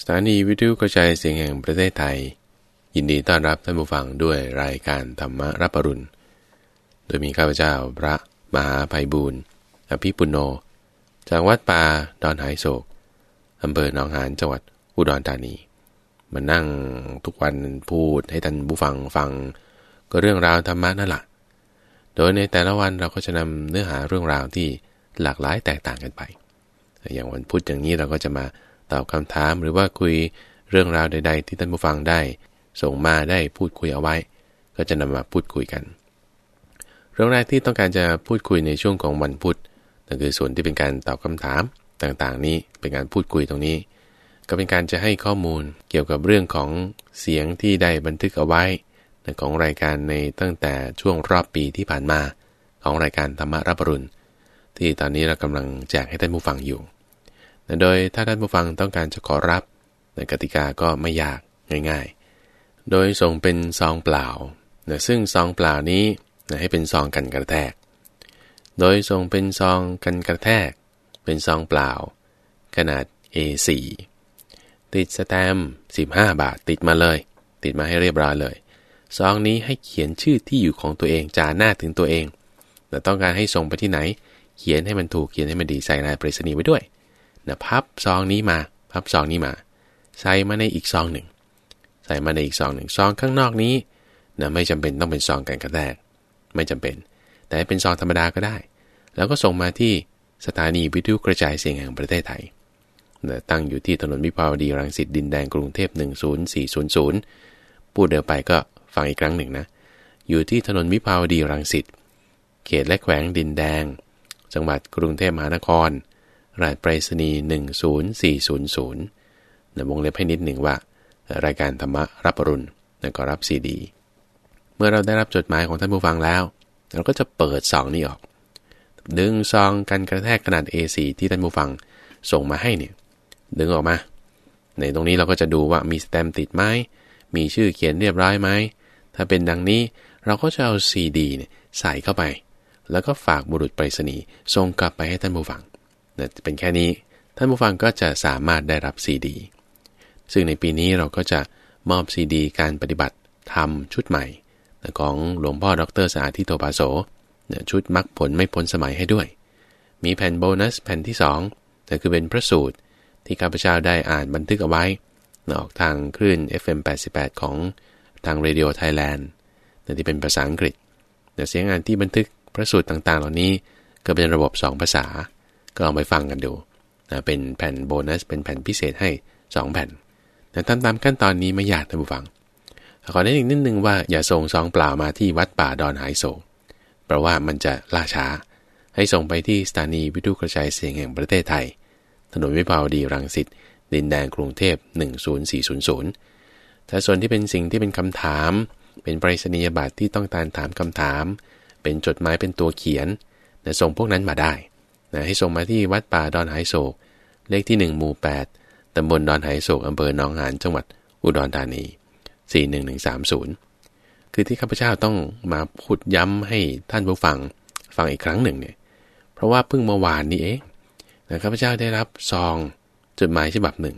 สถานีวิทยุกระจายเสียงแห่งประเทศไทย ยินดีต้อนรับท่านผู้ฟังด้วยรายการธรรมรับปรุณ โดยมีข้าพเจ้าพระมหาภัยบูรณ์อภิปุโน จากวัดป่าดอนหายโศกอำเภอหนองหานจังหวัดอุดรธานีมานั่งทุกวันพูดให้ท่านผู้ฟังฟัง ก็เรื่องราวธรรมะนั่นแหละโดยในแต่ละวันเราก็จะนำเนื้อหาเรื่องราวที่หลากหลายแตกต่างกันไป อย่างวันพุธอย่างนี้เราก็จะมา ตอบคำถามหรือว่าคุยเรื่องราวใด ๆ ที่ท่านผู้ฟังได้ ส่งมาได้พูดคุยเอาไว้ ก็จะนำมาพูดคุยกัน เรื่องแรกที่ต้องการจะพูดคุยในช่วงของวันพุธนั่นคือส่วนที่เป็นการตอบคำถามต่างๆ นี้เป็นการพูดคุยตรงนี้ ก็เป็นการจะให้ข้อมูลเกี่ยวกับเรื่องของเสียงที่ได้บันทึกเอาไว้ของรายการในตั้งแต่ช่วงรอบปีที่ผ่านมา ของรายการธรรมรับรุณที่ตอนนี้เรากำลังแจกให้ท่านผู้ฟังอยู่ โดยถ้าท่านผู้ฟังต้องการจะขอรับในกติกาก็ไม่ยากง่าย ๆ โดยส่งเป็นซองเปล่าซึ่งซองเปล่านี้ให้เป็นซองกันกระแทก โดยส่งเป็นซองกันกระแทก เป็นซองเปล่า ขนาด A4 ติดสแตมป์15 บาทติดมาเลย ติดมาให้เรียบร้อยเลย ซองนี้ให้เขียนชื่อที่อยู่ของตัวเองจาหน้าถึงตัวเอง แต่ต้องการให้ส่งไปที่ไหน เขียนให้มันถูกเขียนให้มันดีใส่ลายปริศนีย์ไว้ด้วย นะพับซองนี้มา พับซองนี้มา ใส่มาในอีกซองหนึ่ง ใส่มาในอีกซองหนึ่งซองข้างนอกนี้นะไม่จำเป็นต้องเป็นซองกันกระแทกไม่จำเป็น แต่เป็นซองธรรมดาก็ได้ แล้วก็ส่งมาที่สถานีวิทยุกระจายเสียงแห่งประเทศไทยนะตั้งอยู่ที่ถนนวิภาวดีรังสิตดินแดงกรุงเทพ10400พูดเดินไปก็ฟังอีกครั้งหนึ่งนะ อยู่ที่ถนนวิภาวดีรังสิตเขตและแขวงดินแดง จังหวัดกรุงเทพมหานคร รหัสไปรษณีย์10400นะวงเล็บให้นิดหนึ่งว่า รายการธรรมะรับรุณนะก็รับซีดี เมื่อเราได้รับจดหมายของท่านผู้ฟังแล้ว เราก็จะเปิดซองนี้ออก ดึงซองกันกระแทกขนาด A4 ที่ท่านผู้ฟังส่งมาให้เนี่ย ดึงออกมา ในตรงนี้เราก็จะดูว่ามีสแตมติดไหม มีชื่อเขียนเรียบร้อยไหม ถ้าเป็นดังนี้เราก็จะเอาซีดีเนี่ยใส่เข้าไป แล้วก็ฝากบุรุษไปรษณีย์ส่งกลับไปให้ท่านผู้ฟัง เป็นแค่นี้ ท่านผู้ฟังก็จะสามารถได้รับซีดี ซึ่งในปีนี้เราก็จะมอบซีดี การปฏิบัติธรรมชุดใหม่ ของหลวงพ่อดรสาธิโตปาโสชุดมักผลไม่พ้นสมัยให้ด้วย มีแผ่นโบนัสแผ่นที่2แต่คือเป็นพระสูตรที่ข้าพเจ้าได้อ่านบันทึกเอาไว้ ออกทางคลื่น FM 88 ของทาง Radio Thailand ที่เป็นภาษาอังกฤษแต่เสียงงานที่บันทึกพระสูตรต่างๆ เหล่านี้ก็เป็นระบบ 2 ภาษา ก็ลองไปฟังกันดูนะเป็นแผ่นโบนัส เป็นแผ่นพิเศษให้ 2 แผ่นแต่ทำตามขั้นตอนนี้ไม่ยากท่านผู้ฟัง ขอแนะนำอีกนิดนึงว่าอย่าส่งซองเปล่ามาที่วัดป่าดอนหายโศกเพราะว่ามันจะล่าช้า ให้ส่งไปที่สถานีวิทยุกระจายเสียงแห่งประเทศไทย ถนนวิภาวดีรังสิตดินแดงกรุงเทพ 10400แต่ส่วนที่เป็นสิ่งที่เป็นคำถาม เป็นปริศนียบัตรที่ต้องการถามคำถาม เป็นจดหมายเป็นตัวเขียนส่งพวกนั้นมาได้ นะให้ส่งมาที่วัดป่าดอนหายโศก เลขที่ 1 หมู่ 8 ตำบลดอนหายโศก อำเภอหนองหาน จังหวัดอุดรธานี 41130 คือที่ข้าพเจ้าต้องมาพูดย้ำให้ท่านผู้ฟังฟังอีกครั้งหนึ่งเนี่ย เพราะว่าเพิ่งเมื่อวานนี้เองนะข้าพเจ้าได้รับซองจดหมายฉบับหนึ่ง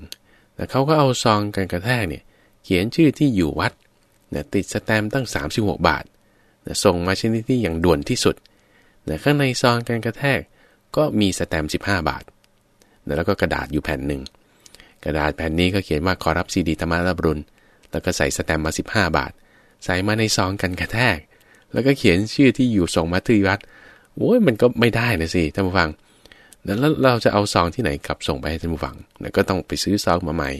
แต่เขาก็เอาซองกันกระแทกเนี่ยเขียนชื่อที่อยู่วัดนะติดสแตมตั้ง 36 บาทนะส่งมาชนิดที่อย่างด่วนที่สุดนะข้างในซองกันกระแทก ก็มีสแตมป์15 บาท แล้วก็กระดาษอยู่แผ่นหนึ่ง กระดาษแผ่นนี้ก็เขียนว่าขอรับซีดีธรรมะรับรุน แล้วก็ใส่สแตมป์มา 15 บาท ใส่มาในซองกันกระแทก แล้วก็เขียนชื่อที่อยู่ส่งมาที่วัดโอ้ยมันก็ไม่ได้นะสิท่านผู้ฟัง แล้วเราจะเอาซองที่ไหนกลับส่งไปให้ท่านผู้ฟังก็ต้องไปซื้อซองมาใหม่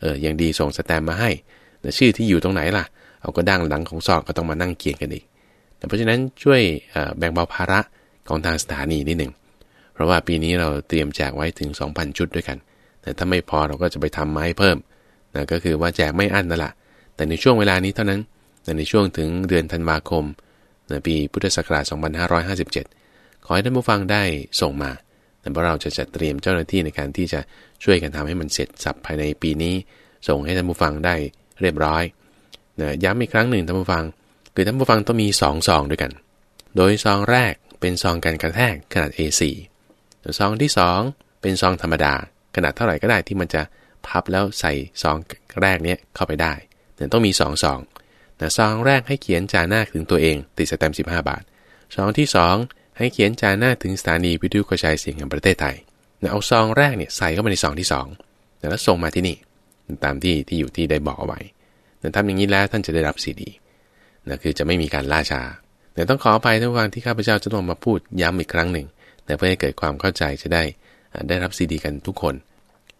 เออ อย่างดีส่งสแตมป์มาให้แต่ชื่อที่อยู่ตรงไหนล่ะ เอาก็ดั้งหลังของซองก็ต้องมานั่งเขียนกันอีก แต่เพราะฉะนั้นช่วยแบ่งเบาภาระของทางสถานีนิดหนึ่ง เพราะว่าปีนี้เราเตรียมแจกไว้ถึง 2,000 ชุดด้วยกัน แต่ถ้าไม่พอเราก็จะไปทำมาให้เพิ่มนะก็คือว่าแจกไม่อั้นนั่นแหละแต่ในช่วงเวลานี้เท่านั้นในช่วงถึงเดือนธันวาคมในปีพุทธศักราช 2557 ขอให้ท่านผู้ฟังได้ส่งมา แต่เราเราจะจัดเตรียมเจ้าหน้าที่ในการที่จะช่วยกันทำให้มันเสร็จสับภายในปีนี้ ส่งให้ท่านผู้ฟังได้เรียบร้อยนะย้ำอีกครั้งหนึ่งท่านผู้ฟัง คือท่านผู้ฟังต้องมี2ซองด้วยกัน โดยซองแรกเป็นซองกันกระแทกขนาด A4 ซองที่ 2 เป็นซองธรรมดา ขนาดเท่าไหร่ก็ได้ที่มันจะพับแล้วใส่ซองแรกเนี้ยเข้าไปได้แต่ต้องมี2ซองแต่ซองแรกให้เขียนจาหน้าถึงตัวเองติดสแตมป์15 บาทซองที่ 2 ให้เขียนจาหน้าถึงสถานีวิทยุกระจายเสียงแห่งประเทศไทยเอาซองแรกเนี่ยใส่เข้าไปในซองที่2แล้วส่งมาที่นี่ตามที่ที่อยู่ที่ได้บอกเอาไว้แต่ทำอย่างนี้แล้วท่านจะได้รับซีดีนะคือจะไม่มีการล่าช้าแต่ต้องขออภัยทุกวันที่ข้าพเจ้าจะต้องมาพูดย้ำอีกครั้งหนึ่ง แต่เพื่อให้เกิดความเข้าใจจะได้ได้รับซีดีกันทุกคน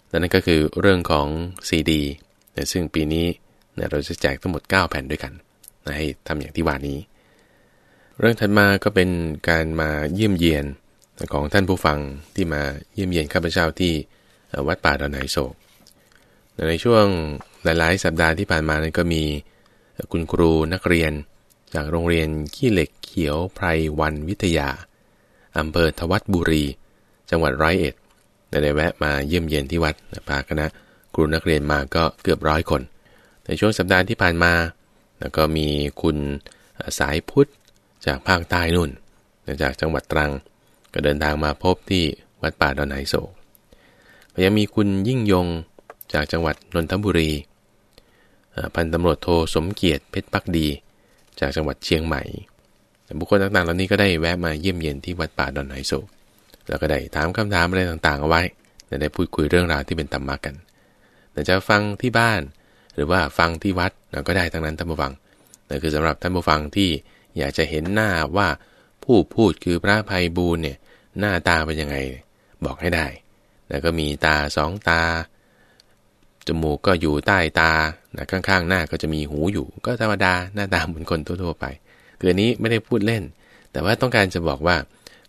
และนั่นก็คือเรื่องของซีดีซึ่งปีนี้เราจะแจกทั้งหมด 9 แผ่นด้วยกันให้ทำอย่างที่ว่านี้ เรื่องถัดมาก็เป็นการมาเยี่ยมเยียนของท่านผู้ฟังที่มาเยี่ยมเยียนข้าพเจ้าที่วัดป่าดอนไหโศก ในช่วงหลาย ๆ สัปดาห์ที่ผ่านมานั้นก็มีคุณครูนักเรียน จากโรงเรียนขี้เหล็กเขียวไพรวันวิทยา อำเภอทวัดบุรี จังหวัดร้อยเอ็ดได้แวะมาเยี่ยมเยียนที่วัดพาคณะครูนักเรียนมาก็เกือบร้อยคน ในช่วงสัปดาห์ที่ผ่านมา แล้วก็มีคุณสายพุทธจากภาคใต้นู่น จากจังหวัดตรัง ก็เดินทางมาพบที่วัดป่าดอนไหโศกยังมีคุณยิ่งยงจากจังหวัดนนทบุรี พันตำรวจโทสมเกียรติเพชรปักดี จากจังหวัดเชียงใหม่ บุคคลต่างๆ เหล่านี้ก็ได้แวะมาเยี่ยมเยียนที่วัดป่าดอนไหโศกแล้วก็ได้ถามคำถามอะไรต่างๆ เอาไว้ได้พูดคุยเรื่องราวที่เป็นธรรมะกันแต่จะฟังที่บ้าน หรือว่าฟังที่วัดเราก็ได้ทั้งนั้นท่านผู้ฟังนั่นคือสำหรับท่านผู้ฟังที่อยากจะเห็นหน้าว่าผู้พูดคือพระภัยบูรเนี่ยหน้าตาเป็นยังไงบอกให้ได้ แล้วก็มีตาสองตา จมูกก็อยู่ใต้ตาข้างๆ หน้าก็จะมีหูอยู่ ก็ธรรมดาหน้าตาเหมือนคนทั่วๆไป คือนี้ไม่ได้พูดเล่น แต่ว่าต้องการจะบอกว่า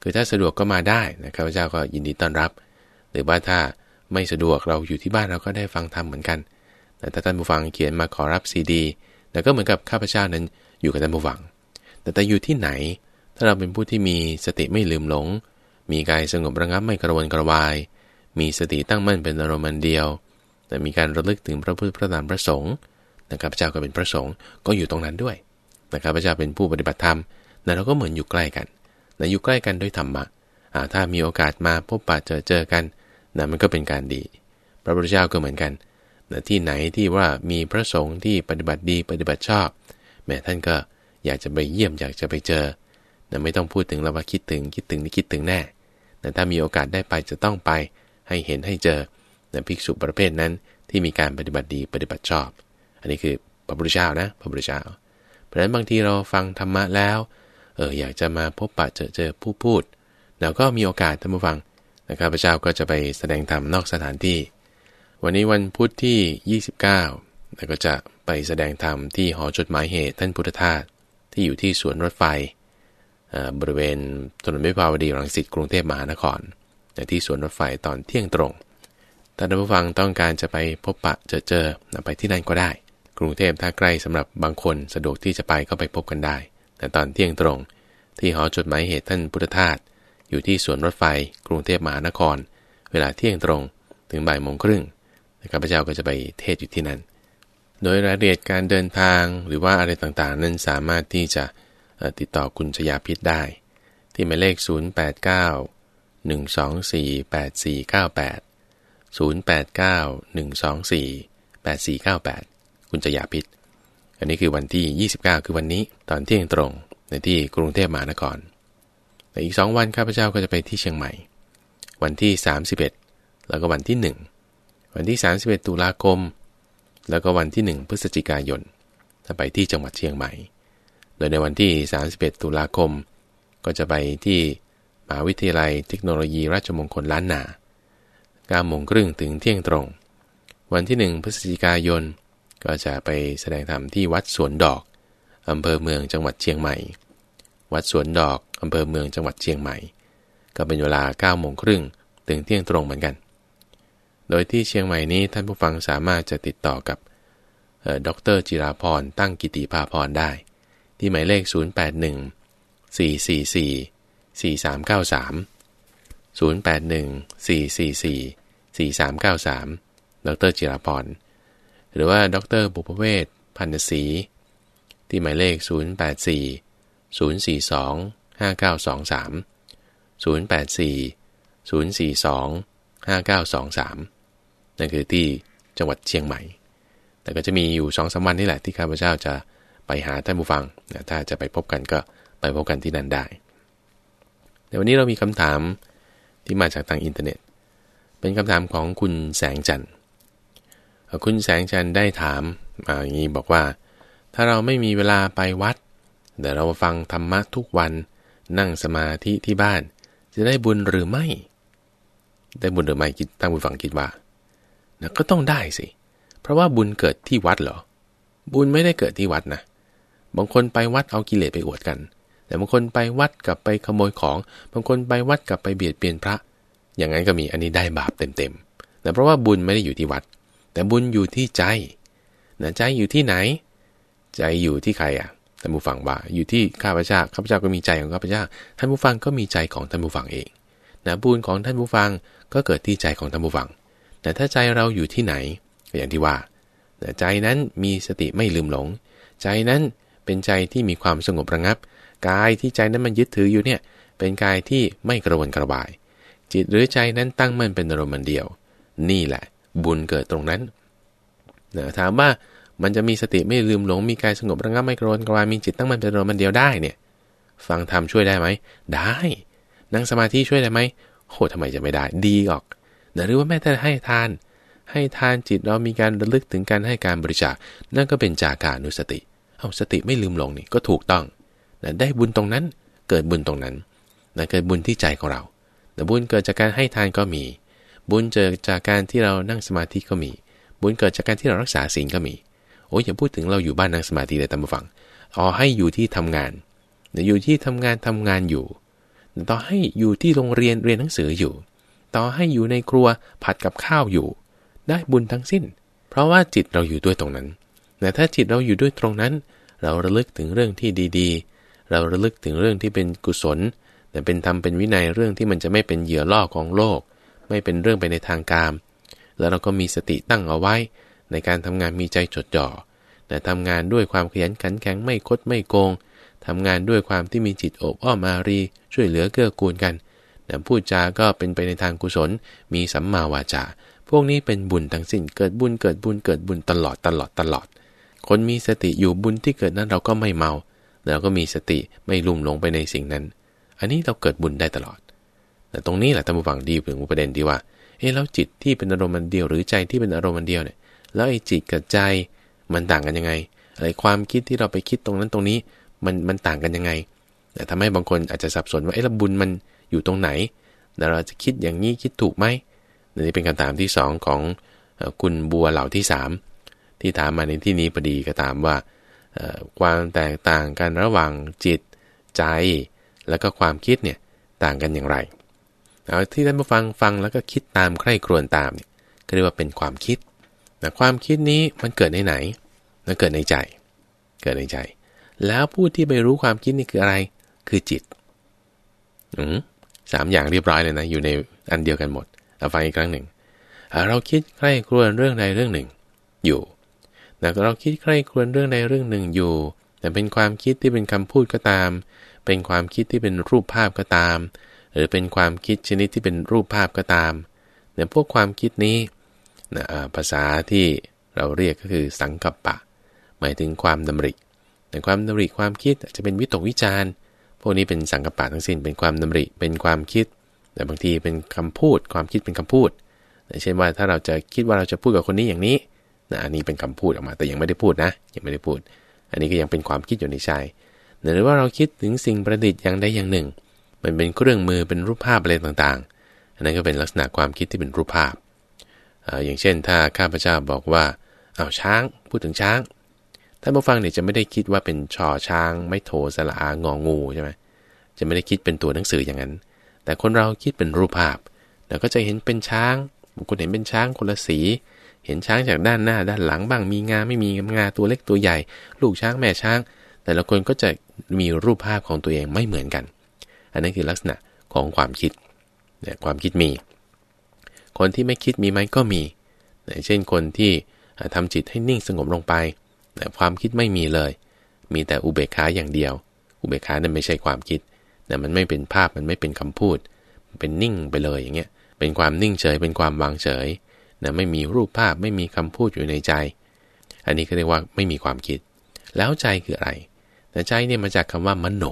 คือถ้าสะดวกก็มาได้นะข้าพเจ้าก็ยินดีต้อนรับ หรือว่าถ้าไม่สะดวกเราอยู่ที่บ้านเราก็ได้ฟังธรรมเหมือนกันแต่ถ้าท่านผู้ฟังเขียนมาขอรับซีดีแต่ก็เหมือนกับข้าพเจ้านั้นอยู่กับท่านผู้ฟัง แต่แต่อยู่ที่ไหน ถ้าเราเป็นผู้ที่มีสติไม่ลืมหลง มีกายสงบระงับไม่กระวนกระวาย มีสติตั้งมั่นเป็นอารมณ์เดียว แต่มีการระลึกถึงพระพุทธพระธรรมพระสงฆ์นะข้าพเจ้าก็เป็นพระสงฆ์ก็อยู่ตรงนั้นด้วย แต่ข้าพเจ้าเป็นผู้ปฏิบัติธรรมแต่เราก็เหมือนอยู่ใกล้กันนะอยู่ใกล้กันด้วยธรรมะถ้ามีโอกาสมาพบปะเจอเจอกันนะมันก็เป็นการดี พระพุทธเจ้าก็เหมือนกันนะที่ไหนที่ว่ามีพระสงฆ์ที่ปฏิบัติดีปฏิบัติชอบ แม้ท่านก็อยากจะไปเยี่ยมอยากจะไปเจอนะไม่ต้องพูดถึงเราว่าคิดถึงคิดถึงนี่คิดถึงแน่แต่ถ้ามีโอกาสได้ไปจะต้องไปให้เห็นให้เจอนะภิกษุประเภทนั้นที่มีการปฏิบัติดีปฏิบัติชอบ อันนี้คือพระพุทธเจ้านะพระพุทธเจ้า ราะฉะนั้นบางทีเราฟังธรรมะแล้ว เอออยากจะมาพบปะเจอเจอผู้พูดเราก็มีโอกาสท่านผู้ฟังนะครับพระเจ้าก็จะไปแสดงธรรมนอกสถานที่ วันนี้วันพุธที่ 29แล้วก็จะไปแสดงธรรมที่หอจดหมายเหตุท่านพุทธทาสที่อยู่ที่สวนรถไฟบริเวณถนนวิภาวดีรังสิตกรุงเทพมหานครที่สวนรถไฟตอนเที่ยงตรงถ้าท่านผู้ฟังต้องการจะไปพบปะเจอเจอไปที่นั่นก็ได้ กรุงเทพถ้าใกล้สำหรับบางคนสะดวกที่จะไปก็ไปพบกันได้ แต่ตอนเที่ยงตรง ที่หอจดหมายเหตุท่านพุทธทาสอยู่ที่สวนรถไฟ กรุงเทพมหานคร เวลาเที่ยงตรงถึงบ่ายโมงครึ่งข้าพเจ้าก็จะไปเทศอยู่ที่นั่น โดยรายละเอียดการเดินทางหรือว่าอะไรต่างๆ นั้นสามารถที่จะติดต่อคุณชยาพิษได้ ที่หมายเลข 089 124 8498 089 124 8498 คุณชยาพิษ อันนี้คือวันที่ 29 คือวันนี้ตอนเที่ยงตรงในที่กรุงเทพมหานครแต่อีก 2 วันข้าพเจ้าก็จะไปที่เชียงใหม่ วันที่ 31 แล้วก็วันที่ 1 วันที่ 31 ตุลาคม แล้วก็วันที่ 1 พฤศจิกายนจะไปที่จังหวัดเชียงใหม่ โดยในวันที่ 31 ตุลาคม ก็จะไปที่มหาวิทยาลัยเทคโนโลยีราชมงคลล้านนา9โมงครึ่งถึงเที่ยงตรง วันที่ 1 พฤศจิกายน ก็จะไปแสดงธรรมที่วัดสวนดอกอำเภอเมืองจังหวัดเชียงใหม่ วัดสวนดอกอำเภอเมืองจังหวัดเชียงใหม่ ก็เป็นเวลา9โมงครึ่งถึงเที่ยงตรงเหมือนกัน โดยที่เชียงใหม่นี้ท่านผู้ฟังสามารถจะติดต่อกับดรจิราพรตั้งกิติภาพรได้ ที่หมายเลข 081 444 4393 081 444 4393 ดรจิราพร หรือว่าดรบุพเวศพันธศรีที่หมายเลข 084 042 5923 084 042 5923 นั่นคือที่จังหวัดเชียงใหม่ แต่ก็จะมีอยู่สองสาวันนี่แหละที่ข้าพเจ้าจะไปหาท่านผู้ฟังนะถ้าจะไปพบกันก็ไปพบกันที่นั่นได้แต่วันนี้เรามีคำถามที่มาจากทางอินเทอร์เน็ต เป็นคำถามของคุณแสงจันทร์ คุณแสงจันได้ถามอย่างนี้บอกว่า ถ้าเราไม่มีเวลาไปวัดแต่เราฟังธรรมะทุกวัน นั่งสมาธิที่บ้าน จะได้บุญหรือไม่ ได้บุญหรือไม่คิดตั้งบุญฟังคิดว่านะก็ต้องได้สิ เพราะว่าบุญเกิดที่วัดเหรอ บุญไม่ได้เกิดที่วัดนะ บางคนไปวัดเอากิเลสไปอวดกัน แต่บางคนไปวัดกับไปขโมยของ บางคนไปวัดกับไปเบียดเบียนพระ อย่างนั้นก็มีอันนี้ได้บาปเต็มๆแต่เพราะว่าบุญไม่ได้อยู่ที่วัด แต่บุญอยู่ที่ใจนะใจอยู่ที่ไหน ใจอยู่ที่ใครอะท่านผู้ฟังว่าอยู่ที่ข้าพเจ้าข้าพเจ้าก็มีใจของข้าพเจ้า ท่านผู้ฟังก็มีใจของท่านผู้ฟังเองนะบุญของท่านผู้ฟังก็เกิดที่ใจของท่านผู้ฟัง แต่ถ้าใจเราอยู่ที่ไหนอย่างที่ว่าใจนั้นมีสติไม่ลืมหลง ใจนั้นเป็นใจที่มีความสงบระงับ กายที่ใจนั้นมันยึดถืออยู่เนี่ยเป็นกายที่ไม่กระวนกระวาย จิตหรือใจนั้นตั้งมั่นเป็นอารมณ์เดียว นี่แหละ บุญเกิดตรงนั้นนะถามว่ามันจะมีสติไม่ลืมหลงมีกายสงบระงับไม่กรนกระวายมีจิตตั้งมั่นเป็นรมณ์เดียวได้เนี่ยฟังธรรมช่วยได้ไหมได้นั่งสมาธิช่วยได้ไหมโหทำไมจะไม่ได้ ดีออกนะหรือว่าแม้แต่ให้ทาน ให้ทานจิตเรามีการระลึกถึงการให้การบริจาค นั่นก็เป็นจากานุสติ เอาสติไม่ลืมหลงนี่ก็ถูกต้องนะได้บุญตรงนั้น เกิดบุญตรงนั้นนะเกิดบุญที่ใจของเราแต่บุญเกิดจากการให้ทานก็มี บุญเกิดจากการที่เรานั่งสมาธิก็มี บุญเกิดจากการที่เรารักษาศีลก็มี โอ้ยอย่าพูดถึงเราอยู่บ้านนั่งสมาธิเลยตามฟังอ๋อให้อยู่ที่ทำงานอยู่ที่ทำงานทำงานอยู่ ต่อให้อยู่ที่โรงเรียนเรียนหนังสืออยู่ ต่อให้อยู่ในครัวผัดกับข้าวอยู่ ได้บุญทั้งสิ้น เพราะว่าจิตเราอยู่ด้วยตรงนั้นแต่ถ้าจิตเราอยู่ด้วยตรงนั้น เราระลึกถึงเรื่องที่ดีๆ เราระลึกถึงเรื่องที่เป็นกุศลแต่เป็นธรรมเป็นวินัยเรื่องที่มันจะไม่เป็นเหยื่อล่อของโลก ไม่เป็นเรื่องไปในทางกาม แล้วเราก็มีสติตั้งเอาไว้ ในการทำงานมีใจจดจ่อแต่ทำงานด้วยความขยันขันแข็งไม่คดไม่โกงทำงานด้วยความที่มีจิตโอบอ้อมอารี ช่วยเหลือเกื้อกูลกันแต่พูดจาก็เป็นไปในทางกุศล มีสัมมาวาจา พวกนี้เป็นบุญทั้งสิ้น เกิดบุญเกิดบุญเกิดบุญตลอดตลอดตลอด คนมีสติอยู่บุญที่เกิดนั้นเราก็ไม่เมา เราก็มีสติไม่ลุ่มหลงไปในสิ่งนั้น อันนี้เราเกิดบุญได้ตลอด แต่ตรงนี้แหละท่านผู้ฟังดีถึงประเด็นที่ว่า เอ๊ะแล้วจิตที่เป็นอารมณ์มันเดียวหรือใจที่เป็นอารมณ์มันเดียวเนี่ย แล้วไอ้จิตกับใจมันต่างกันยังไง อะไรความคิดที่เราไปคิดตรงนั้นตรงนี้มันมันต่างกันยังไงแต่ทำให้บางคนอาจจะสับสนว่าไอ้ระบุญมันอยู่ตรงไหนแต่เราจะคิดอย่างนี้คิดถูกไหมนี่เป็นคำถามที่สองของคุณบัวเหล่าที่สามที่ถามมาในที่นี้พอดีก็ถามว่าความแตกต่างกันระหว่างจิตใจ แล้วก็ความคิดเนี่ยต่างกันอย่างไร เอาที่ท่านผู้ฟังฟังแล้วก็คิดตามใคร่ครวญตามเนี่ยก็เรียกว่าเป็นความคิดแต่ความคิดนี้มันเกิดในไหนมันเกิดในใจ เกิดในใจ แล้วผู้ที่ไปรู้ความคิดนี่คืออะไร คือจิตอืมสามอย่างเรียบร้อยเลยนะ อยู่ในอันเดียวกันหมดเอาฟังอีกครั้งหนึ่งเราคิดใคร่ครวญเรื่องใดเรื่องหนึ่ง อยู่แต่เราคิดใคร่ครวญเรื่องใดเรื่องหนึ่งอยู่ แต่เป็นความคิดที่เป็นคำพูดก็ตาม เป็นความคิดที่เป็นรูปภาพก็ตาม หรือเป็นความคิดชนิดที่เป็นรูปภาพก็ตามเนี่ยพวกความคิดนี้นะภาษาที่เราเรียกก็คือสังกัปปะ หมายถึงความดำริแต่ความดำริความคิดอาจจะเป็นวิตกวิจารณ์ พวกนี้เป็นสังกัปปะทั้งสิ้นเป็นความดำริเป็นความคิด แต่บางทีเป็นคำพูด ความคิดเป็นคำพูดเช่นว่าถ้าเราจะคิดว่าเราจะพูดกับคนนี้อย่างนี้นะอันนี้เป็นคำพูดออกมา แต่ยังไม่ได้พูดนะ ยังไม่ได้พูด อันนี้ก็ยังเป็นความคิดอยู่ในใจหรือว่าเราคิดถึงสิ่งประดิษฐ์อย่างใดอย่างหนึ่ง มันเป็นเครื่องมือเป็นรูปภาพอะไรต่างๆ อันนั้นก็เป็นลักษณะความคิดที่เป็นรูปภาพ อย่างเช่น ถ้าข้าพเจ้าบอกว่าเอาช้าง พูดถึงช้าง ท่านผู้ฟังเนี่ยจะไม่ได้คิดว่าเป็นช่อช้าง ไม่โทสละอางองูใช่ไหมจะไม่ได้คิดเป็นตัวหนังสืออย่างนั้น แต่คนเราคิดเป็นรูปภาพแล้วก็จะเห็นเป็นช้างบางคนเห็นเป็นช้างคนละสี เห็นช้างจากด้านหน้าด้านหลังบ้าง มีงาไม่มีงาตัวเล็กตัวใหญ่ ลูกช้างแม่ช้าง แต่ละคนก็จะมีรูปภาพของตัวเองไม่เหมือนกัน อันนั้นคือลักษณะของความคิดเนี่ยความคิดมี คนที่ไม่คิดมีไหมก็มี เช่นคนที่ทำจิตให้นิ่งสงบลงไป ความคิดไม่มีเลย มีแต่อุเบกขาอย่างเดียว อุเบกขานั้นไม่ใช่ความคิดแต่มันไม่เป็นภาพมันไม่เป็นคำพูดเป็นนิ่งไปเลยอย่างเงี้ย เป็นความนิ่งเฉย เป็นความวางเฉยนะไม่มีรูปภาพไม่มีคำพูดอยู่ในใจ อันนี้ก็เรียกว่าไม่มีความคิด แล้วใจคืออะไรแต่ใจเนี่ยมาจากคำว่ามโน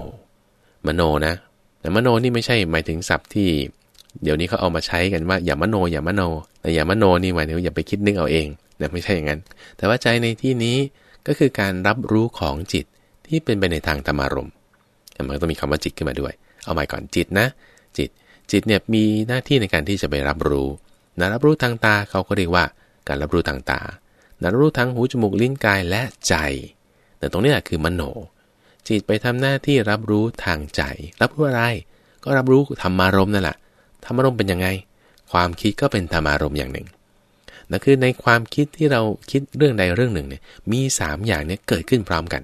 มโนนะ แต่มโนนี่ไม่ใช่หมายถึงศัพท์ที่ เดี๋ยวนี้เขาเอามาใช้กันว่าอย่ามโน อย่ามโนแต่อย่ามโนนี่หมายถึงอย่าไปคิดนึกเอาเองนะไม่ใช่อย่างนั้น แต่ว่าใจในที่นี้ก็คือการรับรู้ของจิตที่เป็นไปในทางธรรมารมณ์มันต้องมีคำว่าจิตขึ้นมาด้วย เอาใหม่ก่อนจิตนะ จิต จิตเนี่ยมีหน้าที่ในการที่จะไปรับรู้นะรับรู้ทางตาเขาก็เรียกว่า การรับรู้ทางตานะรับรู้ทางหูจมูกลิ้นกายและใจ แต่ตรงนี้แหละคือมโน จิตไปทำหน้าที่รับรู้ทางใจ รับรู้อะไร ก็รับรู้ธรรมารมณ์นั่นแหละธรรมารมณ์เป็นยังไง ความคิดก็เป็นธรรมารมณ์อย่างหนึ่งนั่นคือในความคิดที่เราคิดเรื่องใดเรื่องหนึ่งเนี่ยมี 3 อย่างเนี่ยเกิดขึ้นพร้อมกัน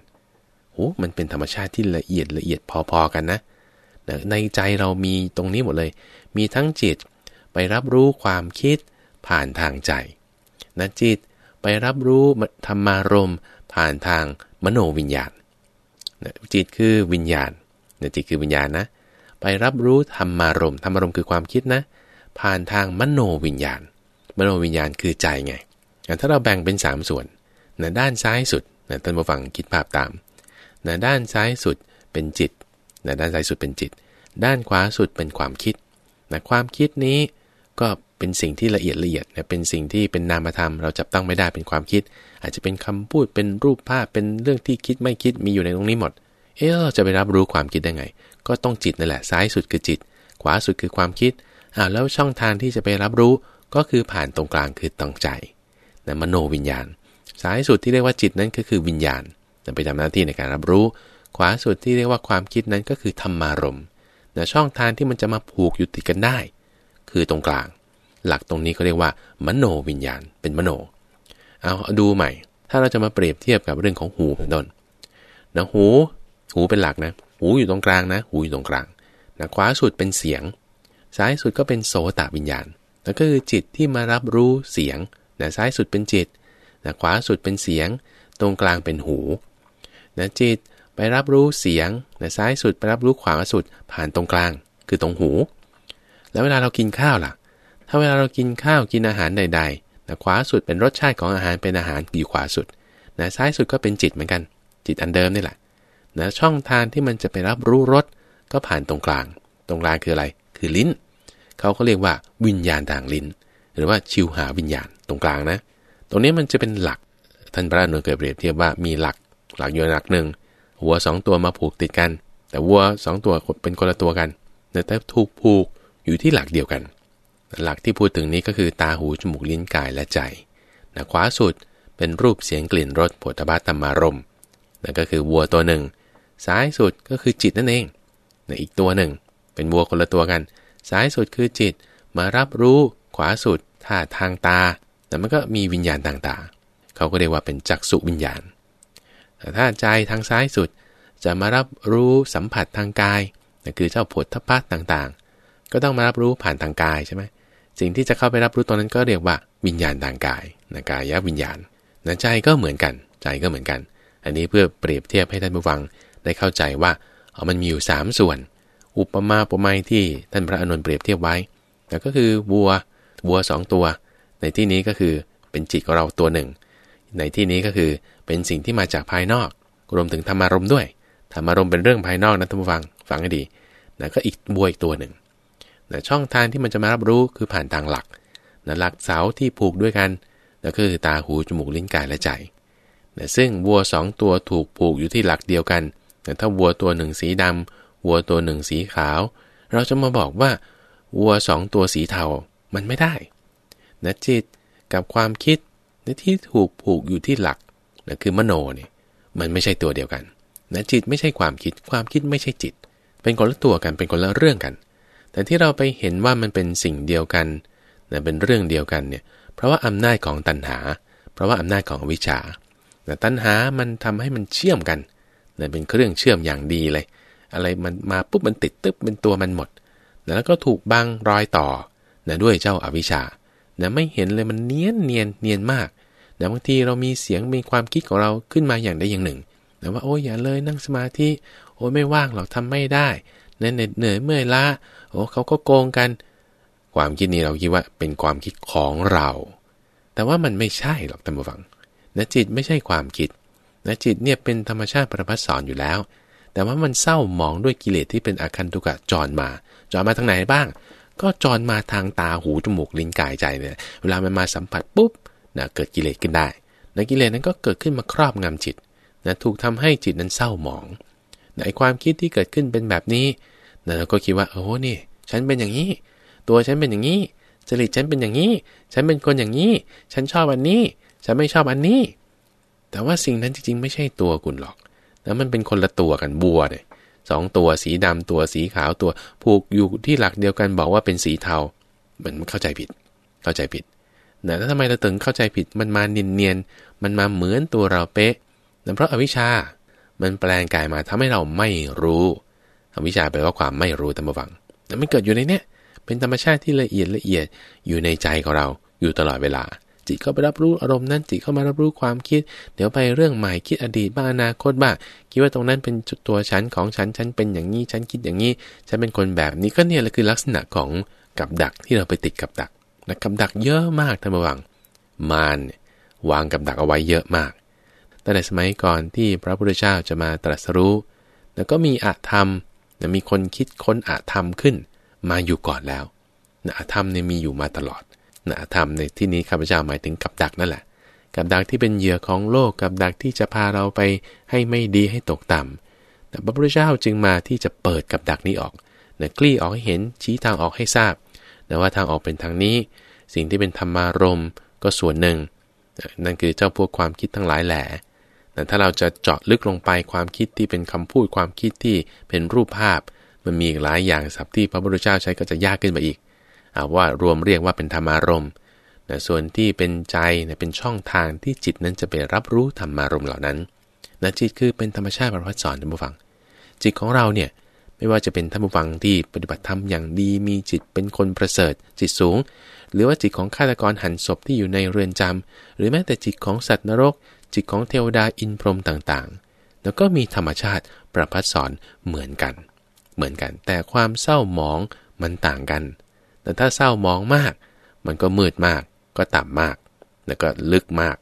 โอ้มันเป็นธรรมชาติที่ละเอียดละเอียดพอๆกันนะ ในใจเรามีตรงนี้หมดเลย มีทั้งจิตไปรับรู้ความคิดผ่านทางใจนะจิตไปรับรู้ธรรมารมผ่านทางมโนวิญญาณ จิตคือวิญญาณนะจิตคือวิญญาณนะ ไปรับรู้ธรรมารมธรรมารมคือความคิดนะ ผ่านทางมโนวิญญาณ มโนวิญญาณคือใจไงถ้าเราแบ่งเป็น 3 ส่วนนะด้านซ้ายสุดนะท่านผู้ฟังคิดภาพตามนะด้านซ้ายสุดเป็นจิตนะด้านซ้ายสุดเป็นจิต ด้านขวาสุดเป็นความคิดนะความคิดนี้ก็ เป็นสิ่งที่ละเอียดละเอียดนะเป็นสิ่งที่เป็นนามธรรม เราจับต้องไม่ได้เป็นความคิด อาจจะเป็นคำพูดเป็นรูปภาพเป็นเรื่องที่คิดไม่คิดมีอยู่ในตรงนี้หมด เออเราจะไปรับรู้ความคิดได้ไง ก็ต้องจิตนั่นแหละซ้ายสุดคือจิต ขวาสุดคือความคิดอ่าแล้วช่องทางที่จะไปรับรู้ก็คือผ่านตรงกลางคือตั้งใจนะมโนวิญญาณซ้ายสุดที่เรียกว่าจิตนั้นก็คือวิญญาณจะไปทำหน้าที่ในการรับรู้ ขวาสุดที่เรียกว่าความคิดนั้นก็คือธรรมารมณ์นะช่องทางที่มันจะมาผูกอยู่ติดกันได้ คือตรงกลาง หลักตรงนี้เขาเรียกว่ามโนวิญญาณ เป็นมโน เอาดูใหม่ ถ้าเราจะมาเปรียบเทียบกับเรื่องของหูเป็นต้นนะหู หูเป็นหลักนะ หูอยู่ตรงกลางนะ หูอยู่ตรงกลางนะขวาสุดเป็นเสียง ซ้ายสุดก็เป็นโสตวิญญาณนั่นก็คือจิตที่มารับรู้เสียงนะซ้ายสุดเป็นจิตนะขวาสุดเป็นเสียง ตรงกลางเป็นหูนะจิตไปรับรู้เสียงนะซ้ายสุดไปรับรู้ขวาสุดผ่านตรงกลาง คือตรงหู แล้วเวลาเรากินข้าวล่ะ ถ้าเวลาเรากินข้าวกินอาหารใดๆนะขวาสุดเป็นรสชาติของอาหารเป็นอาหารอยู่ขวาสุดนะซ้ายสุดก็เป็นจิตเหมือนกัน จิตอันเดิมนี่แหละนะช่องทางที่มันจะไปรับรู้รสก็ผ่านตรงกลาง ตรงกลางคืออะไร คือลิ้น เขาก็เรียกว่าวิญญาณทางลิ้น หรือว่าชิวหาวิญญาณตรงกลางนะ ตรงนี้มันจะเป็นหลัก ท่านพระอนุเกิดเปรียบเทียบว่ามีหลัก หลักอยู่หลักหนึ่งวัวสองตัวมาผูกติดกัน แต่วัวสองตัวเป็นคนละตัวกันแต่ถูกผูกอยู่ที่หลักเดียวกัน หลักที่พูดถึงนี้ก็คือตาหูจมูกลิ้นกายและใจนะขวาสุดเป็นรูปเสียงกลิ่นรสผลตบะธรรมารมนั่นก็คือวัวตัวหนึ่ง ซ้ายสุดก็คือจิตนั่นเองนะอีกตัวหนึ่ง เป็นวัวคนละตัวกัน ซ้ายสุดคือจิตมารับรู้ขวาสุดท่าทางตา แต่มันก็มีวิญญาณต่างๆ เขาก็เรียกว่าเป็นจักษุวิญญาณ แต่ถ้าใจทางซ้ายสุดจะมารับรู้สัมผัสทางกายนั่นคือเจ้าผดทพัดต่างๆ ก็ต้องมารับรู้ผ่านทางกายใช่ไหม สิ่งที่จะเข้าไปรับรู้ตรงนั้นก็เรียกว่าวิญญาณทางกายนะกายวิญญาณนะใจก็เหมือนกัน ใจก็เหมือนกัน อันนี้เพื่อเปรียบเทียบให้ท่านผู้ฟังได้เข้าใจว่าเอามันมีอยู่ 3 ส่วน อุปมาอุปไมยที่ท่านพระอนุนเปรียบเทียบไว้แต่ก็คือวัววัว 2 ตัว ในที่นี้ก็คือเป็นจิตของเราตัวหนึ่ง ในที่นี้ก็คือเป็นสิ่งที่มาจากภายนอก รวมถึงธรรมารมด้วยธรรมารมเป็นเรื่องภายนอกนะท่านผู้ฟังฟังให้ดีนะก็อีกบวอีกตัวหนึ่ง นะช่องทางที่มันจะมารับรู้คือผ่านทางหลักนะหลักเสาที่ผูกด้วยกันนะก็คือตาหูจมูกลิ้นกายและใจนะซึ่งวัวสองตัวถูกผูกอยู่ที่หลักเดียวกันนะถ้าวัวตัวหนึ่งสีดำวัวตัวหนึ่งสีขาว เราจะมาบอกว่าวัวสองตัวสีเทา มันไม่ได้นะจิตกับความคิดนะที่ถูกผูกอยู่ที่หลักนะคือมโนเนี่ยมันไม่ใช่ตัวเดียวกันนะจิตไม่ใช่ความคิด ความคิดไม่ใช่จิต เป็นคนละตัวกันเป็นคนละเรื่องกัน แต่ที่เราไปเห็นว่ามันเป็นสิ่งเดียวกันนะเป็นเรื่องเดียวกันเนี่ย เพราะว่าอำนาจของตัณหา เพราะว่าอำนาจของอวิชชานะตัณหามันทำให้มันเชื่อมกันนะเป็นเครื่องเชื่อมอย่างดีเลย อะไรมันมาปุ๊บมันติดตึ๊บเป็นตัวมันหมดนะแล้วก็ถูกบังรอยต่อนะด้วยเจ้าอาวิชชานะไม่เห็นเลยมันเนียนเนียนเนียนมากแต่บางทีเรามีเสียงมีความคิดของเราขึ้นมาอย่างใดอย่างหนึ่งแต่ว่าโอ้ยอย่าเลยนั่งสมาธิโอ้ยไม่ว่างหรอกทำไม่ได้ เน่เหนื่อยเมื่อยล้าโอ้เขาก็โกงกัน ความคิดนี้เราคิดว่าเป็นความคิดของเรา แต่ว่ามันไม่ใช่หรอกท่านผู้ฟังนะจิตไม่ใช่ความคิดนะจิตเนี่ยเป็นธรรมชาติประพัสสอนอยู่แล้ว แต่ว่ามันเศร้าหมองด้วยกิเลสที่เป็นอาคันตุกะจรมา จรมาทางไหนบ้าง ก็จรมาทางตาหูจมูกลิ้นกายใจเนี่ยเวลามันมาสัมผัสปุ๊บนะเกิดกิเลสขึ้นได้นะกิเลสนั้นก็เกิดขึ้นมาครอบงำจิตนะถูกทำให้จิตนั้นเศร้าหมองนะไอความคิดที่เกิดขึ้นเป็นแบบนี้ นะเราก็คิดว่าโอ้นี่ ฉันเป็นอย่างนี้ ตัวฉันเป็นอย่างนี้จริตฉันเป็นอย่างนี้ ฉันเป็นคนอย่างนี้ ฉันชอบอันนี้ ฉันไม่ชอบอันนี้ แต่ว่าสิ่งนั้นจริงๆ ไม่ใช่ตัวคุณหรอก แล้วมันเป็นคนละตัวกันบัวเนี่ยสองตัวสีดำตัวสีขาวตัวผูกอยู่ที่หลักเดียวกันบอกว่าเป็นสีเทา มันเข้าใจผิด เข้าใจผิดนะแล้วทำไมเราถึงเข้าใจผิด มันมาเนียนๆ มันมาเหมือนตัวเราเป๊ะนั่นเพราะอวิชชา มันแปลงกายมาทำให้เราไม่รู้ วิชชาแปลว่าความไม่รู้ตามบังแต่มันเกิดอยู่ในเนี้ยเป็นธรรมชาติที่ละเอียดละเอียดอยู่ในใจของเราอยู่ตลอดเวลา จิตเข้าไปรับรู้อารมณ์นั้นจิตเข้ามารับรู้ความคิด เดี๋ยวไปเรื่องใหม่คิดอดีตบ้างอนาคตบ้างคิดว่าตรงนั้นเป็นจุดตัวฉันของฉันฉันเป็นอย่างนี้ฉันคิดอย่างนี้ ฉันเป็นคนแบบนี้ก็เนี่ยแหละคือลักษณะของกับดักที่เราไปติดกับดักนะกับดักเยอะมากท่านผู้ฟังมารวางกับดักเอาไว้เยอะมากตั้งแต่สมัยก่อนที่พระพุทธเจ้าจะมาตรัสรู้แล้วก็มีอธรรม มีคนคิดค้นอะธรรมขึ้นมาอยู่ก่อนแล้วนะธรรมเนี่ยมีอยู่มาตลอดนะธรรมในที่นี้ข้าพเจ้าหมายถึงกับดักนั่นแหละ กับดักที่เป็นเหยื่อของโลกกับดักที่จะพาเราไปให้ไม่ดีให้ตกต่ำแต่พระพุทธเจ้าจึงมาที่จะเปิดกับดักนี้ออกนะกลี้ออกให้เห็นชี้ทางออกให้ทราบนะว่าทางออกเป็นทางนี้ สิ่งที่เป็นธรรมารมก็ส่วนหนึ่ง นั่นคือเจ้าพวกความคิดทั้งหลายแหละ แต่ถ้าเราจะเจาะลึกลงไปความคิดที่เป็นคำพูดความคิดที่เป็นรูปภาพ มันมีอีกหลายอย่างศัพท์ที่พระพุทธเจ้าใช้ก็จะยากขึ้นไปอีกอาว่ารวมเรียกว่าเป็นธรรมารมณ์ส่วนที่เป็นใจเนี่ยเป็นช่องทางที่จิตนั้นจะไปรับรู้ธรรมารมณ์เหล่านั้นนะจิตคือเป็นธรรมชาติประพัดสอนท่านผู้ฟัง จิตของเราเนี่ยไม่ว่าจะเป็นท่านผู้ฟังที่ปฏิบัติธรรมอย่างดีมีจิตเป็นคนประเสริฐจิตสูง หรือว่าจิตของฆาตกรหันศพที่อยู่ในเรือนจำหรือแม้แต่จิตของสัตว์นรก จิตของเทวดาอินพรหมต่างๆ แล้วก็มีธรรมชาติประพัดสอนเหมือนกัน เหมือนกัน แต่ความเศร้าหมองมันต่างกัน แต่ถ้าเศร้าหมองมาก มันก็มืดมาก ก็ต่ำมาก แล้วก็ลึกมาก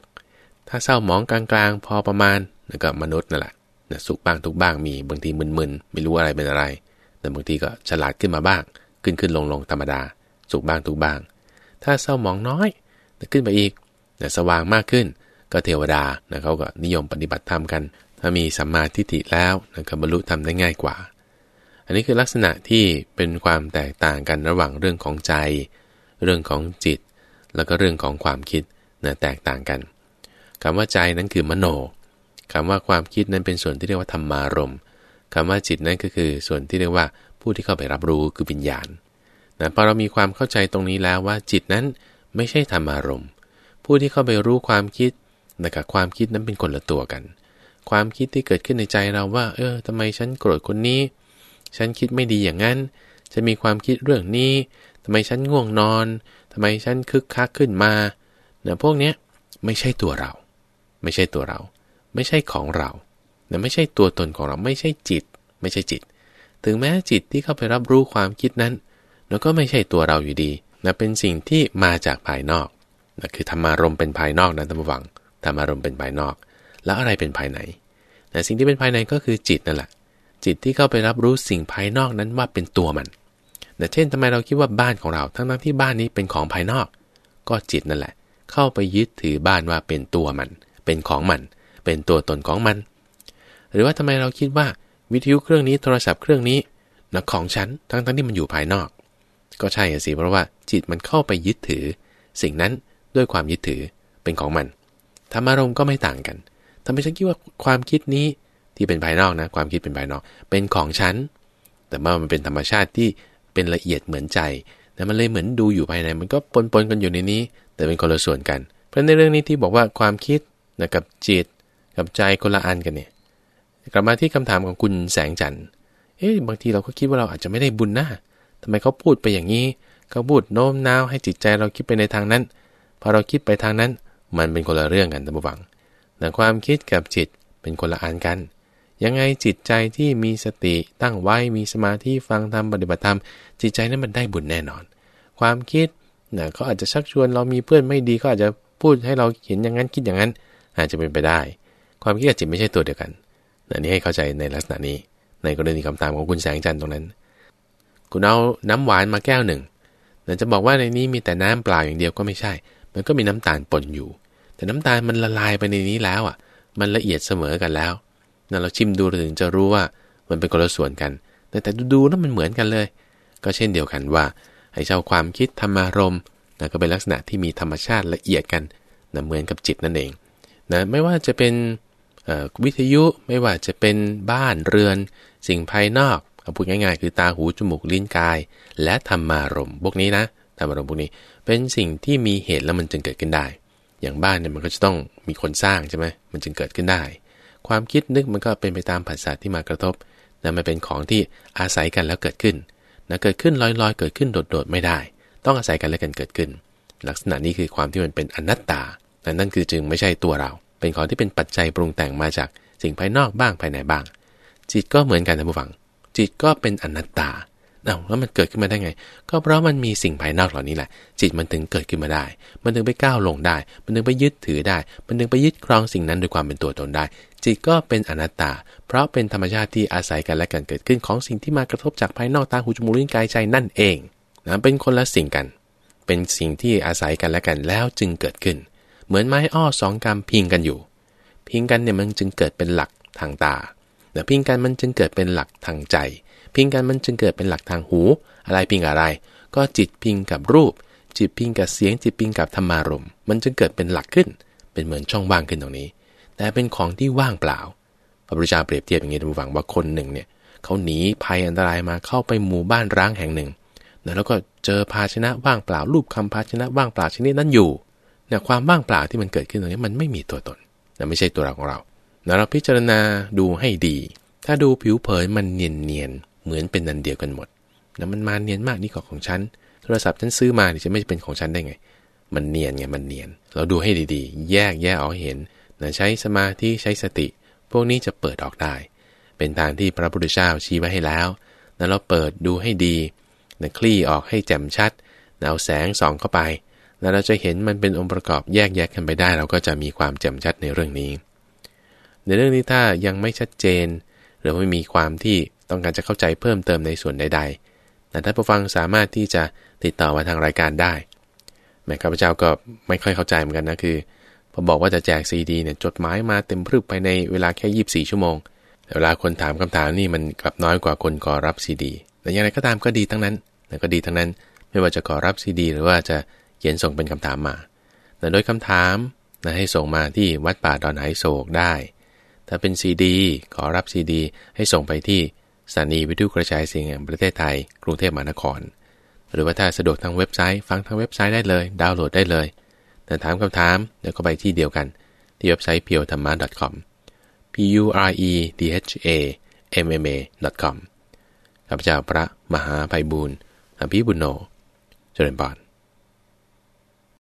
ถ้าเศร้าหมองกลางๆ พอประมาณ แล้วก็มนุษย์นั่นแหละนะสุขบ้างทุกบ้างมี บางทีมึนๆ ไม่รู้อะไรเป็นอะไร แต่บางทีก็ฉลาดขึ้นมาบ้าง ขึ้นขึ้นลงลงธรรมดา สุขบ้างทุกบ้าง ถ้าเศร้าหมองน้อยขึ้นไปอีกนะสว่างมากขึ้น ก็เทวดานะเขาก็นิยมปฏิบัติธรรมกัน ถ้ามีสัมมาทิฏฐิแล้วนะก็บรรลุธรรมได้ง่ายกว่า อันนี้คือลักษณะที่เป็นความแตกต่างกันระหว่างเรื่องของใจ เรื่องของจิต แล้วก็เรื่องของความคิดนะแตกต่างกันคำว่าใจนั้นคือมโนคำว่าความคิดนั้นเป็นส่วนที่เรียกว่าธรรมารมคำว่าจิตนั้นก็คือส่วนที่เรียกว่าผู้ที่เข้าไปรับรู้คือวิญญาณ นะพอเรามีความเข้าใจตรงนี้แล้วว่าจิตนั้นไม่ใช่ธรรมารมผู้ที่เข้าไปรู้ความคิดนะกับความคิดนั้นเป็นคนละตัวกัน ความคิดที่เกิดขึ้นในใจเราว่า เออทำไมฉันโกรธคนนี้ ฉันคิดไม่ดีอย่างนั้นจะมีความคิดเรื่องนี้ทำไมฉันง่วงนอนทำไมฉันคึกคักขึ้นมาเนี่ยพวกเนี้ยไม่ใช่ตัวเรา ไม่ใช่ตัวเรา ไม่ใช่ของเราเนี่ยไม่ใช่ตัวตนของเราไม่ใช่จิต ไม่ใช่จิต ถึงแม้จิตที่เข้าไปรับรู้ความคิดนั้น แล้วก็ไม่ใช่ตัวเราอยู่ดีนะเป็นสิ่งที่มาจากภายนอกนะคือธรรมารมเป็นภายนอกนะท่านผู้ฟังธรรมารมเป็นภายนอก แล้วอะไรเป็นภายในนะสิ่งที่เป็นภายในก็คือจิตนั่นแหละ จิตที่เข้าไปรับรู้สิ่งภายนอกนั้นว่าเป็นตัวมันแต่เช่นทำไมเราคิดว่าบ้านของเรา ทั้งทั้งที่บ้านนี้เป็นของภายนอก ก็จิตนั่นแหละ เข้าไปยึดถือบ้านว่าเป็นตัวมัน เป็นของมัน เป็นตัวตนของมัน หรือว่าทำไมเราคิดว่าวิทยุเครื่องนี้โทรศัพท์เครื่องนี้นะของฉันทั้งทั้งที่มันอยู่ภายนอก ก็ใช่สิเพราะว่าจิตมันเข้าไปยึดถือ สิ่งนั้นด้วยความยึดถือเป็นของมันธรรมารมก็ไม่ต่างกันทำไมฉันคิดว่าความคิดนี้ที่เป็นภายนอกนะ ความคิดเป็นภายนอก เป็นของฉัน แต่ว่ามันเป็นธรรมชาติที่เป็นละเอียดเหมือนใจแต่มันเลยเหมือนดูอยู่ภายใน มันก็ปนปนกันอยู่ในนี้ แต่เป็นคนละส่วนกัน เพราะในเรื่องนี้ที่บอกว่าความคิดนะกับจิต กับใจคนละอันกันเนี่ยกลับมาที่คำถามของคุณแสงจันทร์เอ๊ะบางทีเราก็คิดว่าเราอาจจะไม่ได้บุญนะ ทำไมเขาพูดไปอย่างนี้เขาพูดโน้มน้าวให้จิตใจเราคิดไปในทางนั้น พอเราคิดไปทางนั้น มันเป็นคนละเรื่องกันท่านผู้ฟังแต่ความคิดกับจิตเป็นคนละอันกัน ยังไงจิตใจที่มีสติตั้งไว้มีสมาธิฟังธรรมปฏิบัติธรรม จิตใจนั้นมันได้บุญแน่นอน ความคิดนะเขาอาจจะชักชวนเรามีเพื่อนไม่ดีก็อาจจะพูดให้เราเห็นอย่างนั้นคิดอย่างนั้น อาจจะเป็นไปได้ ความคิดกับจิตไม่ใช่ตัวเดียวกันอันนี้ให้เข้าใจในลักษณะนี้ ในกรณีคำถามของคุณแสงจันทร์ตรงนั้น คุณเอาน้ำหวานมาแก้วหนึ่งแต่จะบอกว่าในนี้มีแต่น้ำเปล่าอย่างเดียวก็ไม่ใช่ มันก็มีน้ำตาลปนอยู่ แต่น้ำตาลมันละลายไปในนี้แล้วอะ มันละเอียดเสมอกันแล้วนั่นเราชิมดูถึงจะรู้ว่ามันเป็นคนละส่วนกัน แต่แต่ดูๆแล้วมันเหมือนกันเลย ก็เช่นเดียวกันว่าไอ้เจ้าความคิดธรรมารมณ์นะก็เป็นลักษณะที่มีธรรมชาติละเอียดกันนะเหมือนกับจิตนั่นเองนะไม่ว่าจะเป็นวิทยุไม่ว่าจะเป็นบ้านเรือน สิ่งภายนอก พูดง่ายๆ คือตาหูจมูกลิ้นกาย และธรรมารมพวกนี้นะธรรมารมพวกนี้ เป็นสิ่งที่มีเหตุแล้วมันจึงเกิดขึ้นได้ อย่างบ้านเนี่ยมันก็จะต้องมีคนสร้างใช่ไหมมันจึงเกิดขึ้นได้ ความคิดนึกมันก็เป็นไปตามผัสสะที่มากระทบนะมันเป็นของที่อาศัยกันแล้วเกิดขึ้นนะเกิดขึ้นลอยๆ เกิดขึ้นโดดๆไม่ได้ ต้องอาศัยกันและกันเกิดขึ้น ลักษณะนี้คือความที่มันเป็นอนัตตานั่นคือจึงไม่ใช่ตัวเรา เป็นของที่เป็นปัจจัยปรุงแต่งมาจากสิ่งภายนอกบ้างภายในบ้าง จิตก็เหมือนกันท่านผู้ฟัง จิตก็เป็นอนัตตาเอาแล้วมันเกิดขึ้นมาได้ไง ก็เพราะมันมีสิ่งภายนอกเหล่านี้แหละ จิตมันถึงเกิดขึ้นมาได้ มันถึงไปก้าวลงได้ มันถึงไปยึดถือได้ มันถึงไปยึดครองสิ่งนั้นด้วยความเป็นตัวตนได้ จิตก็เป็นอนัตตา เพราะเป็นธรรมชาติที่อาศัยกันและกันเกิดขึ้นของสิ่งที่มากระทบจากภายนอกตาหูจมูกลิ้นกายใจนั่นเองนะเป็นคนละสิ่งกัน เป็นสิ่งที่อาศัยกันและกันแล้วจึงเกิดขึ้น เหมือนไม้อ้อสองกำพิงกันอยู่ พิงกันเนี่ยมันจึงเกิดเป็นหลักทางตา แต่พิงกันมันจึงเกิดเป็นหลักทางใจ พิงกันมันจึงเกิดเป็นหลักทางหู อะไรพิงอะไร ก็จิตพิงกับรูป จิตพิงกับเสียง จิตพิงกับธรรมารมมันจึงเกิดเป็นหลักขึ้น เป็นเหมือนช่องว่างขึ้นตรงนี้ แต่เป็นของที่ว่างเปล่า พระพุทธเจ้าเปรียบเทียบอย่างนี้ท่านผู้ฟังว่าคนหนึ่งเนี่ยเขาหนีภัยอันตรายมาเข้าไปหมู่บ้านร้างแห่งหนึ่ง แล้วก็เจอภาชนะว่างเปล่า รูปคำภาชนะว่างเปล่าชนิดนั้นอยู่เนี่ยความว่างเปล่าที่มันเกิดขึ้นตรงนี้มันไม่มีตัวตนนะไม่ใช่ตัวเราของเรา เราพิจารณาดูให้ดี ถ้าดูผิวเผินมันเนียนเนียนเหมือนเป็นนันเดียวกันหมดนะมันมาเนียนมากนี่ของของฉันโทรศัพท์ฉันซื้อมานี่จะไม่เป็นของฉันได้ไง มันเนียนไงมันเนียน เราดูให้ดีๆ แยกแยกออกเห็นนะใช้สมาธิใช้สติ พวกนี้จะเปิดออกได้ เป็นทางที่พระพุทธเจ้าชี้ไว้ให้แล้วนะเราเปิดดูให้ดีนะคลี่ออกให้แจ่มชัดนะเอาแสงส่องเข้าไปแล้วเราจะเห็นมันเป็นองค์ประกอบแยกแยกกันไปได้ เราก็จะมีความแจ่มชัดในเรื่องนี้ ในเรื่องนี้ถ้ายังไม่ชัดเจน หรือไม่มีความที่ต้องการจะเข้าใจเพิ่มเติมในส่วนใดๆแต่ท่านผู้ฟังสามารถที่จะติดต่อมาทางรายการได้แม่ข้าพเจ้าก็ไม่ค่อยเข้าใจเหมือนกันนะคือพอบอกว่าจะแจกซีดีเนี่ยจดหมายมาเต็มพรึบไปในเวลาแค่ 24 ชั่วโมงเวลาคนถามคำถามนี่มันกลับน้อยกว่าคนขอรับซีดีแต่อย่างไรก็ตามก็ดีทั้งนั้นแต่ก็ดีทั้งนั้นไม่ว่าจะขอรับซีดี หรือว่าจะเขียนส่งเป็นคำถามมาแต่โดยคำถามนะให้ส่งมาที่วัดป่าดอนไหโศกได้ ถ้าเป็นซีดี ขอรับซีดี ให้ส่งไปที่สถานีวิทยุกระจายเสียงแห่งประเทศไทย กรุงเทพมหานคร หรือว่าถ้าสะดวกทางเว็บไซต์ ฟังทางเว็บไซต์ได้เลย ดาวน์โหลดได้เลยแต่ถามคำถามเดี๋ยวก็ไปที่เดียวกัน ที่เว็บไซต์ p u r e t h a m m a com p u r e d h a m m a com ข้าพเจ้าพระมหาไพบูรณ์อภิบุญโนเจริญปาน